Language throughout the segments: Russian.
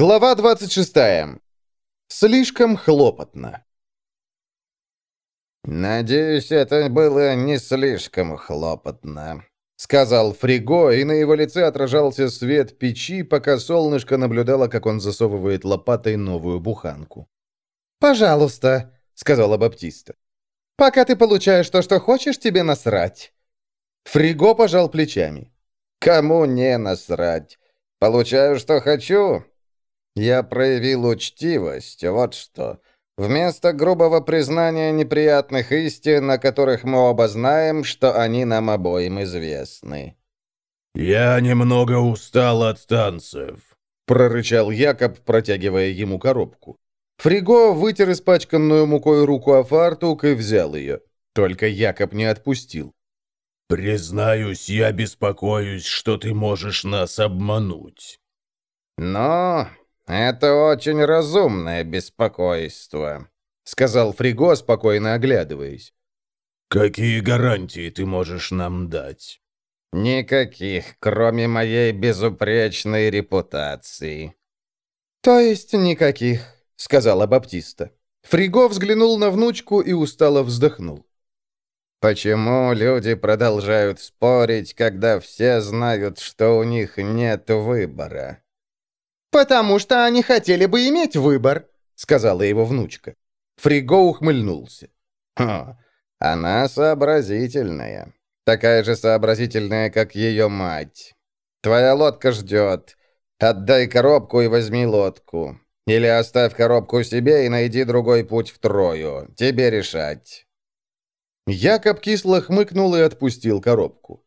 Глава 26. Слишком хлопотно. «Надеюсь, это было не слишком хлопотно», — сказал Фриго, и на его лице отражался свет печи, пока солнышко наблюдало, как он засовывает лопатой новую буханку. «Пожалуйста», — сказала Баптиста. «Пока ты получаешь то, что хочешь, тебе насрать». Фриго пожал плечами. «Кому не насрать? Получаю, что хочу. Я проявил учтивость, вот что. Вместо грубого признания неприятных истин, на которых мы оба знаем, что они нам обоим известны. «Я немного устал от танцев», — прорычал Якоб, протягивая ему коробку. Фриго вытер испачканную мукой руку о фартук и взял ее. Только Якоб не отпустил. «Признаюсь, я беспокоюсь, что ты можешь нас обмануть». «Но это очень разумное беспокойство», — сказал Фриго, спокойно оглядываясь. «Какие гарантии ты можешь нам дать?» «Никаких, кроме моей безупречной репутации». «То есть никаких», — сказала Баптиста. Фриго взглянул на внучку и устало вздохнул. Почему люди продолжают спорить, когда все знают, что у них нет выбора? «Потому что они хотели бы иметь выбор», — сказала его внучка. Фриго ухмыльнулся. «Хо, она сообразительная. Такая же сообразительная, как ее мать. Твоя лодка ждет. Отдай коробку и возьми лодку. Или оставь коробку себе и найди другой путь в Трою. Тебе решать». Якоб кисло хмыкнул и отпустил коробку.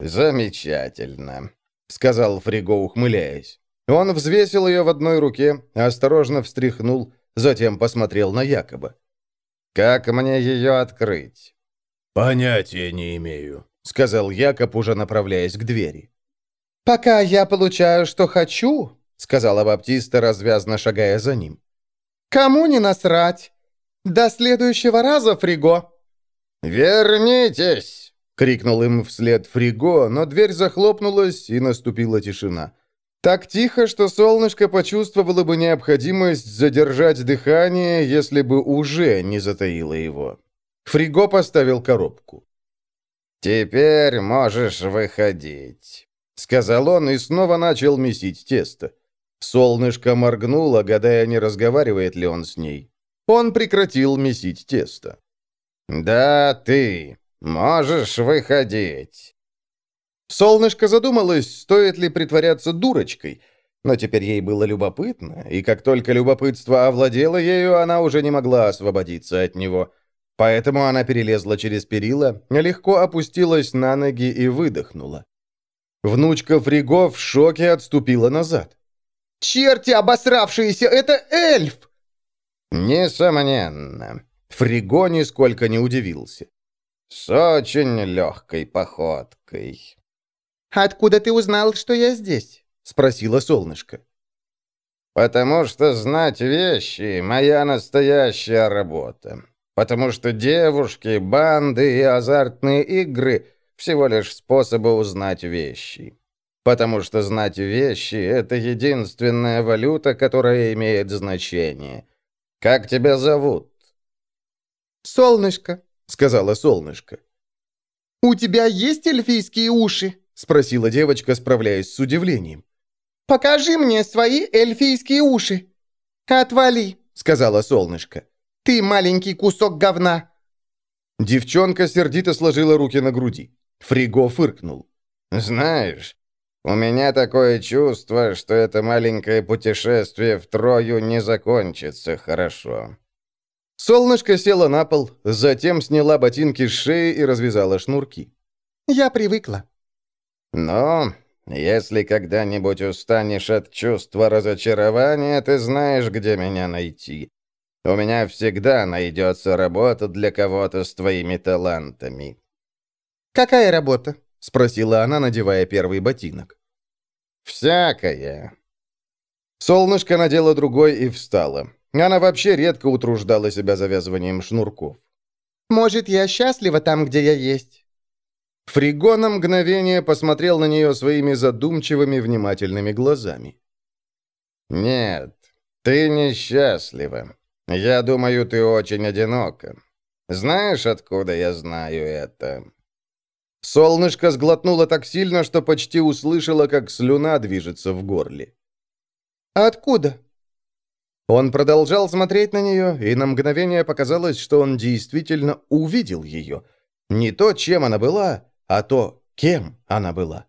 «Замечательно», — сказал Фриго, ухмыляясь. Он взвесил ее в одной руке, осторожно встряхнул, затем посмотрел на Якоба. «Как мне ее открыть?» «Понятия не имею», — сказал Якоб, уже направляясь к двери. «Пока я получаю, что хочу», — сказала Баптиста, развязно шагая за ним. «Кому не насрать? До следующего раза, Фриго!» «Вернитесь!» — крикнул им вслед Фриго, но дверь захлопнулась, и наступила тишина. Так тихо, что солнышко почувствовало бы необходимость задержать дыхание, если бы уже не затаило его. Фриго поставил коробку. «Теперь можешь выходить», — сказал он и снова начал месить тесто. Солнышко моргнуло, гадая, не разговаривает ли он с ней. Он прекратил месить тесто. «Да, ты. Можешь выходить». Солнышко задумалось, стоит ли притворяться дурочкой, но теперь ей было любопытно, и как только любопытство овладело ею, она уже не могла освободиться от него. Поэтому она перелезла через перила, легко опустилась на ноги и выдохнула. Внучка Фриго в шоке отступила назад. «Черти обосравшиеся! Это эльф!» «Несомненно», Фриго нисколько не удивился. «С очень легкой походкой». «Откуда ты узнал, что я здесь?» — спросила солнышко. «Потому что знать вещи — моя настоящая работа. Потому что девушки, банды и азартные игры — всего лишь способы узнать вещи. Потому что знать вещи — это единственная валюта, которая имеет значение. Как тебя зовут?» «Солнышко», — сказала солнышко. «У тебя есть эльфийские уши?» — спросила девочка, справляясь с удивлением. «Покажи мне свои эльфийские уши». «Отвали», — сказала солнышко. «Ты маленький кусок говна». Девчонка сердито сложила руки на груди. Фриго фыркнул. «Знаешь, у меня такое чувство, что это маленькое путешествие в Трою не закончится хорошо». Солнышко села на пол, затем сняла ботинки с шеи и развязала шнурки. «Я привыкла». «Но если когда-нибудь устанешь от чувства разочарования, ты знаешь, где меня найти. У меня всегда найдется работа для кого-то с твоими талантами». «Какая работа?» — спросила она, надевая первый ботинок. «Всякое». Солнышко надела другой и встала. Она вообще редко утруждала себя завязыванием шнурков. «Может, я счастлива там, где я есть?» Фриго на мгновение посмотрел на нее своими задумчивыми, внимательными глазами. «Нет, ты несчастлива. Я думаю, ты очень одинока. Знаешь, откуда я знаю это?» Солнышко сглотнуло так сильно, что почти услышало, как слюна движется в горле. «Откуда?» Он продолжал смотреть на нее, и на мгновение показалось, что он действительно увидел ее. Не то, чем она была, а то, кем она была.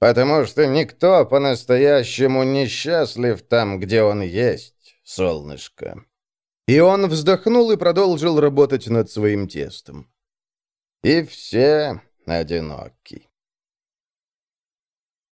«Потому что никто по-настоящему несчастлив там, где он есть, солнышко». И он вздохнул и продолжил работать над своим тестом. «И все одиноки».